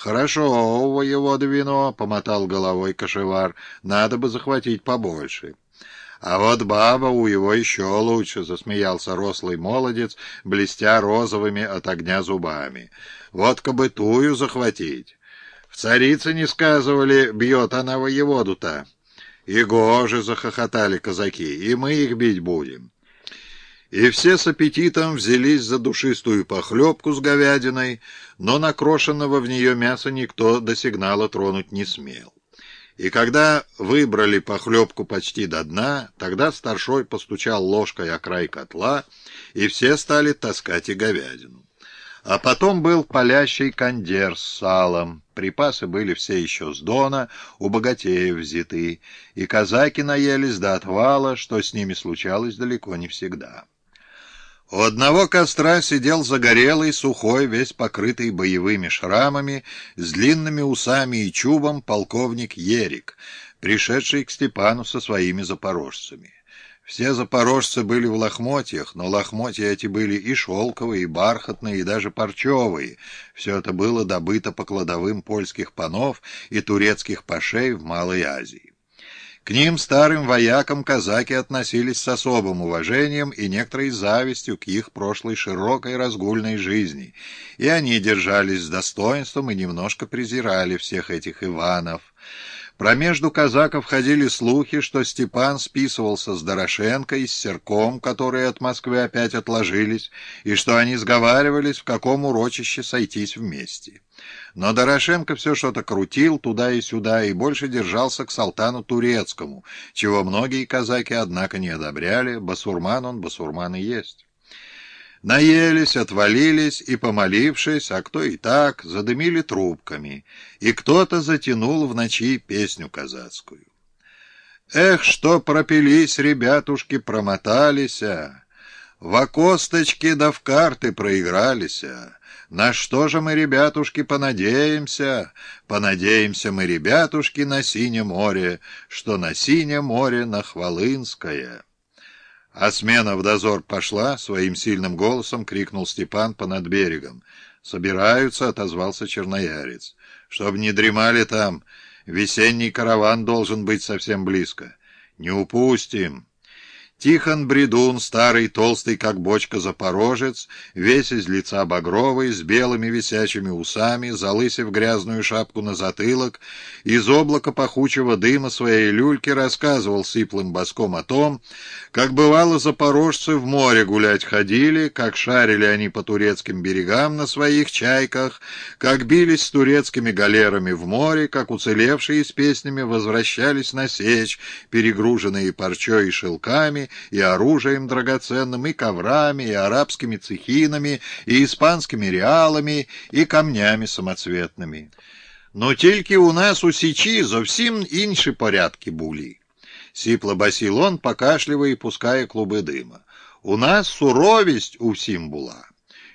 «Хорошо, воевода вино», — помотал головой кошевар, — «надо бы захватить побольше». «А вот баба у его еще лучше», — засмеялся рослый молодец, блестя розовыми от огня зубами. «Вот кобытую захватить. В царице не сказывали, бьет она воеводу-то». «И гоже!» — захохотали казаки. «И мы их бить будем». И все с аппетитом взялись за душистую похлебку с говядиной, но накрошенного в нее мяса никто до сигнала тронуть не смел. И когда выбрали похлебку почти до дна, тогда старшой постучал ложкой о край котла, и все стали таскать и говядину. А потом был палящий кондер с салом. Припасы были все еще с дона, у богатеев взяты, и казаки наелись до отвала, что с ними случалось далеко не всегда. У одного костра сидел загорелый, сухой, весь покрытый боевыми шрамами, с длинными усами и чубом полковник Ерик, пришедший к Степану со своими запорожцами. Все запорожцы были в лохмотьях, но лохмотья эти были и шелковые, и бархатные, и даже парчевые. Все это было добыто по кладовым польских панов и турецких пашей в Малой Азии. К ним, старым воякам, казаки относились с особым уважением и некоторой завистью к их прошлой широкой разгульной жизни, и они держались с достоинством и немножко презирали всех этих Иванов. Промежду казаков ходили слухи, что Степан списывался с Дорошенко и с Серком, которые от Москвы опять отложились, и что они сговаривались, в каком урочище сойтись вместе. Но Дорошенко все что-то крутил туда и сюда и больше держался к Салтану Турецкому, чего многие казаки, однако, не одобряли. Басурман он, басурман и есть. Наелись, отвалились и, помолившись, а кто и так, задымили трубками, и кто-то затянул в ночи песню казацкую. Эх, что пропились ребятушки, промотались, а! В окосточке да в карты проигрались, а! На что же мы, ребятушки, понадеемся? Понадеемся мы, ребятушки, на синее море, что на синее море на Хвалынское. А смена в дозор пошла, своим сильным голосом крикнул Степан понад берегом. «Собираются», — отозвался черноярец. «Чтоб не дремали там, весенний караван должен быть совсем близко. Не упустим». Тихон Бредун, старый, толстый, как бочка запорожец, весь из лица багровый, с белыми висячими усами, залысив грязную шапку на затылок, из облака пахучего дыма своей люльки рассказывал сиплым боском о том, как бывало запорожцы в море гулять ходили, как шарили они по турецким берегам на своих чайках, как бились с турецкими галерами в море, как уцелевшие с песнями возвращались на сечь, перегруженные парчой и шелками, и оружием драгоценным, и коврами, и арабскими цехинами, и испанскими реалами, і камнями самоцветными. Но тільки у нас у Січі зовсім інші порядки були. Сіпло басіл он, покашливая і пускає клуби дима. У нас суровість у всім була.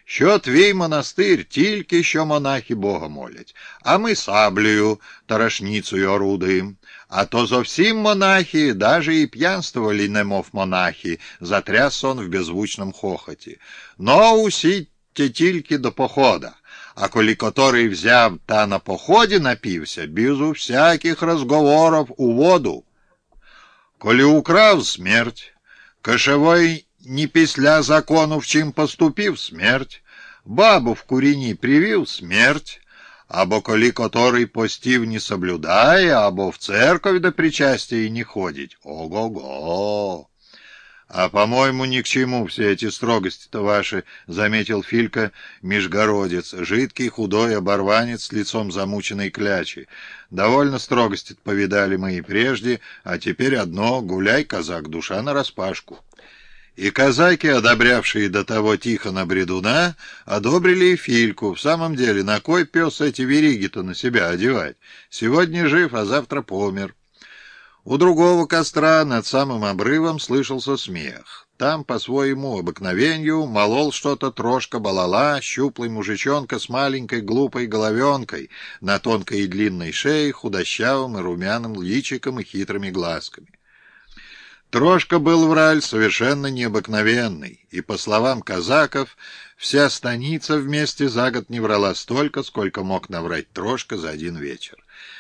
Що твій монастир, тільки що монахи Бога молять, а ми саблею, тарашницею орудуємо. А то зовсім монахи, даже і п'янствували, немов монахи, затряс он в беззвучном хохоті. Но усі те тільки до похода. А коли который взяв та на поході напився, безу всяких розговорів у воду. Коли украв смерть, кошевой не після закону в чим поступив смерть, бабу в куріні привів смерть, або коли который постів не соблюдає, або в церковь до причастия не ходить. Ого-го! А, по-моему, ни к чему все эти строгости-то ваши, — заметил Филька межгородец, жидкий, худой оборванец с лицом замученной клячи. Довольно строгости повидали мы и прежде, а теперь одно — гуляй, казак, душа нараспашку. И казаки, одобрявшие до того Тихона Бредуна, одобрили и Фильку. В самом деле, на кой пес эти вериги-то на себя одевать? Сегодня жив, а завтра помер. У другого костра над самым обрывом слышался смех. Там, по своему обыкновению, молол что-то трошка балала, щуплый мужичонка с маленькой глупой головенкой, на тонкой и длинной шее, худощавым и румяным личиком и хитрыми глазками. Трошка был враль совершенно необыкновенный, и, по словам казаков, вся станица вместе за год не врала столько, сколько мог наврать Трошка за один вечер.